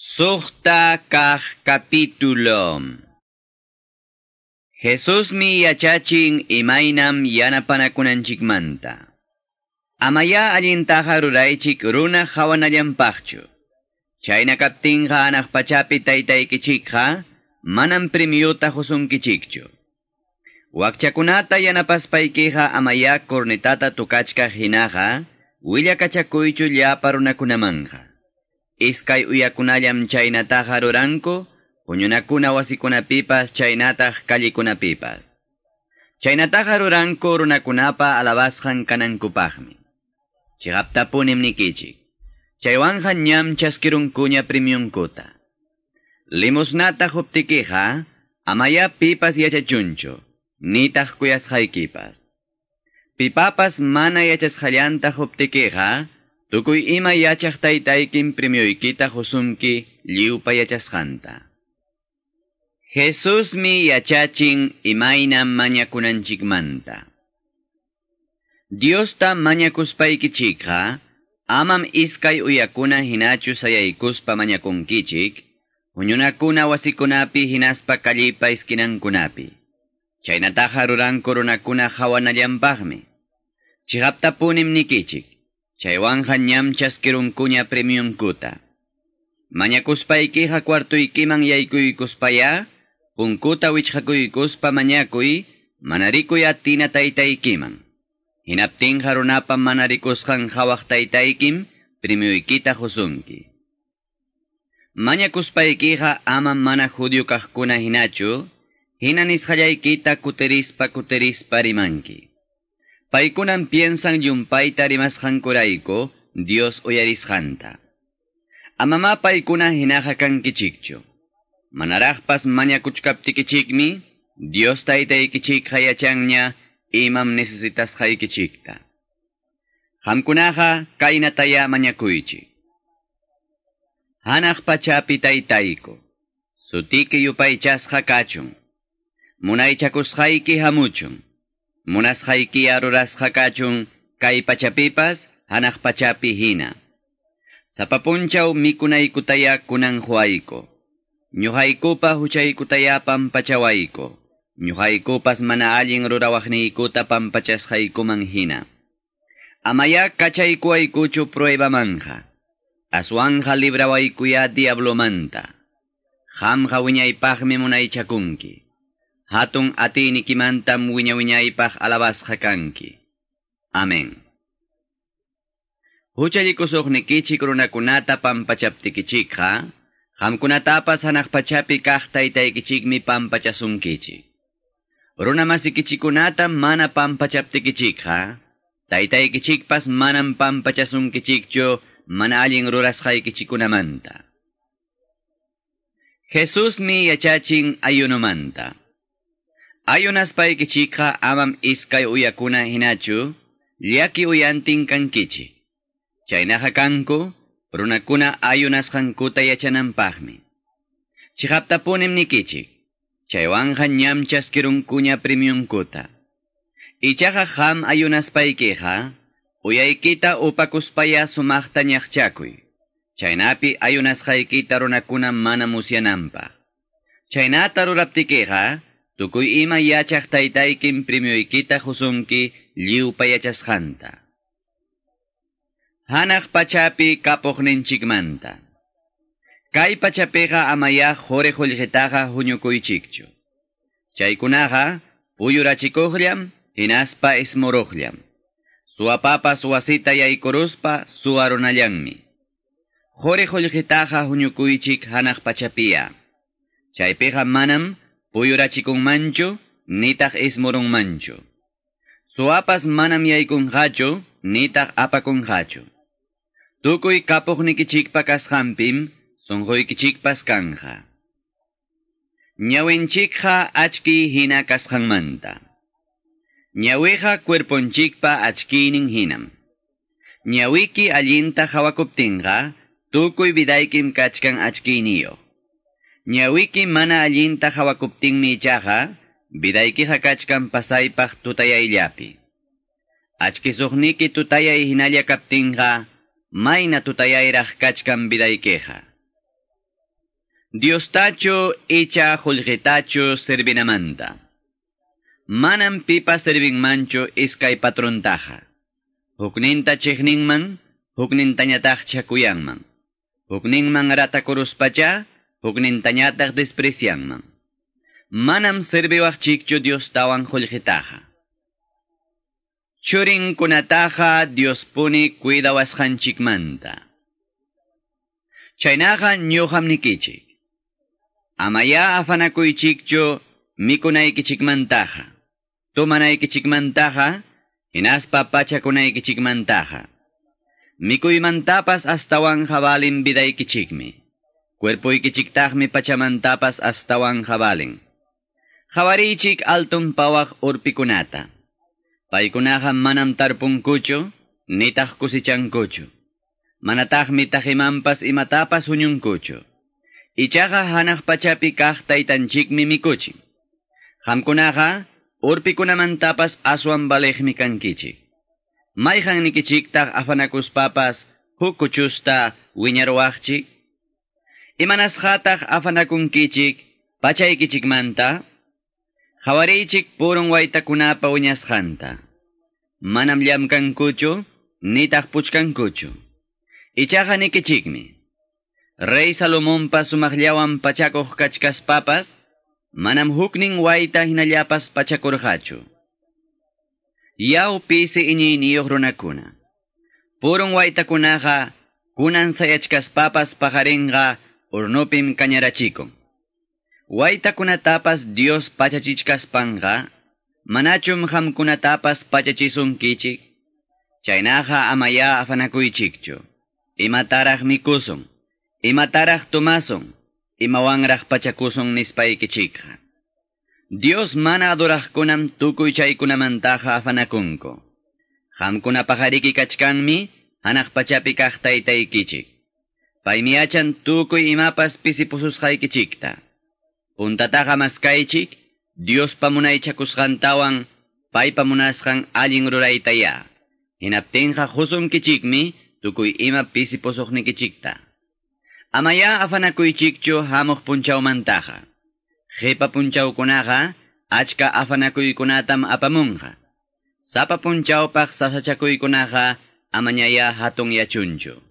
Sukta kah capítulo. Jesus mi yachachin imaynam yanapanakunanchikmanta. Amaya allintaja ruraychik runa hawanallampaqchu. Chayna kaptinqa anaq pachapi taytaykichikqa manam premiota husunkichikchu. Wakchakunata yanapaspaykiqa amaya kornetata tukachka hinaqa willakachakuychu llapa runakunamanja. Iskay uyakunallam chaynataqa ruranku, puñunakuna wasikunapipas chaynataq kallikunapipas. Chaynataqa ruranku runakunapa alabasqan kanankupaqmi. Chigaptapunim nikichik. Chaywanqa ñam chaskirunkuña premiunkuta. Limusnata huptikiqa, amaya pipas yachachuncho, nitaq kuyasqaykipas. Pipapas mana yachasqallanta huptikiqa, Tukuy ima yachaq taytaykim premioykita husunki liupa yachasqanta. Jesus mi yachachin imaynam mañakunanchikmanta. Diosta mañakuspaykichikqa, amam iskay uyakuna hinachu sayaykuspa mañakunkichik, huñunakuna wasikunapi hinaspa kallipa iskinankunapi. Chaynataqa ruranku runakuna hawanallampaqmi. Chihaptapunim nikichik. Chaywanja ñam chaskirunkuña premiumkuta. Mañakuspaykiqa kwartuykiman yaykuykuspaya, punkuta wichqakuykuspa mañakuy, manarikuy atina taytaykiman. Hinaptinqa runapa manarikusqan hawaq taytaykim, premiuykita husunki. Mañakuspaykiqa ama mana judío kaqkuna hinachu, hina nisqallaykita kuterispa kuterispa rimanki. Paikunan piensan yumpayta rimasqankurayku Dios uyarisqanta. Amama paikuna hinaqa kankichikchu. Manaraqpas mañakuchkaptikichikmi Dios taytaykichik hayachanña imam necesitasqaykichikta. Hamkunaqa kaynataya mañakuychik. Hanaq pachapi taytayku. Sutiki yupaychasqa kachun. Munaychakusqayki hamuchun. Munasqayki arurasqa kachun kay pachapipas hanaq pachapi hina. Sapapunchaw mikunaykutaya kunan huayko. Ñuhaykupa huchaykutaya pampachawayko. Ñuhaykupas mana allin rurawaqniykuta pampachasqaykuman hina. Amaya kachaykuaykuchu prueba manja. Aswanja librawaykuya diablomanta. Hamja wiñaypaqmi munaychakunki. Hatun atinikimantam wiñawiñaypaq alabasqa kanki. Amen. Huchalikusuqnikichik runakunata pampachaptikichikqa, hamkunatapas hanaq pachapi kaq taytaykichikmi pampachasunkichik. Runamasikichikunata mana pampachaptikichikqa, taytaykichikpas manam pampachasunkichikchu mana allin rurasqaykichikunamanta. Jesus mi yachachin ayunumanta. Ayunaspaykichikqa amam iskay uyakuna hinachu, llaki uyantin kankichik. Chaynaqa kanku, runakuna ayunasqankuta yachananpaqmi. Chihaptapunim nikichik, chaywanja ñam chaskirunkuña premiunkuta. Ichaqa ham ayunaspaykiqa, uyaykita upakuspaya sumaqta ñaqchakuy. Chaynapi ayunasqaykita runakuna mana musyananpaq. Chaynata ruraptikiqa, tukuy ima yachaq taytaykim premioykita husunki lliwpa yachasqanta. Hanaq pachapi kapuqninchikmanta. Kay pachapiqa amaya jore hullqitaqa huñukuychikchu. Chaykunaqa puyurachikuqllam hinaspa ismuruqllam. Suwapapas wasita yaykuruspa suwarunallanmi. Jore hullqitaqa huñukuychik hanaq pachapiya. Chaypiqa manam puyurachikunmanchu nitaq ismurunmanchu. Suwapas manam yaykunqachu nitaq apakunqachu. Tukuy kapuqnikichikpa kasqanpim sunquykichikpas kanja. Ñawinchikqa achki hina kasqanmanta. Ñawiqa cuerponchikpa achkinin hinam. Ñawiki allinta hawakuptinqa tukuy vidaykim kachkan achkiniyo. Ñawiki mana allinta hawakuptinmi ichaqa vidaykiqa kachkan pasaypaq tutayayllapi. Achkisuqniki tutayay hinalla kaptinqa mayna tutayayraq kachkan vidaykiqa. Dios tacho echa julgetacho servinamanta. Manam pipa serving mancho iskay patrontaja. Hukninta chikningman, hukninta ñataq chakuyangman. Hukningman kuruspacha, hukninta ñataq despreciangman. Manam serviwaq chikcho Dios tawan julgetaja. Churin kunataja Dios puni cuidawasqanchikmanta. Chaynaqa ñuqam nikichik. Amaya afanakuychikcho mikunaykichikmantaja. Tumanaykichikmantaja, hinaspa pachakunaykichikmantaja. Mikuymantapas astawan jabalin bidaykichikmi. Cuerpoykichiktaqmi pachamantapas astawan jabalin. Jawarichik altun pawaq urpikunata. Paykunaqa manam tarpunkuchu, nitaq kusichankuchu. Manataqmi tajimanpas imatapas huñunkuchu. Ichaqa hanaq pachapi kaq taytanchikmi mikuchin. Qamkunaqa urpikunamantapas aswan balejmi kankichik. Mayhan nikichiktaq afanakuspapas huk kuchusta wiñarwaqchik. Imanasqataq afanakunkichik pachaykichikmanta. Hawarichik purun waytakunapa wiñasqanta. Manam llamkankuchu, nitaq puchkankuchu. Ichaqa nikichikmi. Rey Salomonpa sumaqllawan pachakuq kachkaspapas, manam huknin wayta hinallapas pachakurqachu. Yaw pisi iñiniyuq runakuna. Purun waytakunaqa kunan sayachkaspapas pajarinqa urnupim kañarachikun. Waytakunatapas Dios pachachichkaspanqa, manachum hamkunatapas pachachisunkichik, chaynaqa amaya afanakuychikchu. Imataraq mikusun. Imataraq tumason, imawanraq pachakuson nispaykichikqa. Dios mana adoraqkunam tukuy chaykunamantaqa afanakunku. Qamkuna pajariki kachkanmi, hanaq pachapi kaq taytaykichik. Paymi achan tukuy imapas pisipususqaykichikta. Puntataqa maskaychik, Dios pamunaychakusqantawan, pay pamunasqan allin ruraytaya. Hinaptinqa husunkichikmi, tukuy ima pisipusuqnikichikta. Amaya afanakuychikchu hamuq punchawmantaqa. Jepa punchawkunaqa achka afanakuykunatam apamunqa. Sapa punchawpaq sasachakuykunaqa amañaya hatun yachunchu.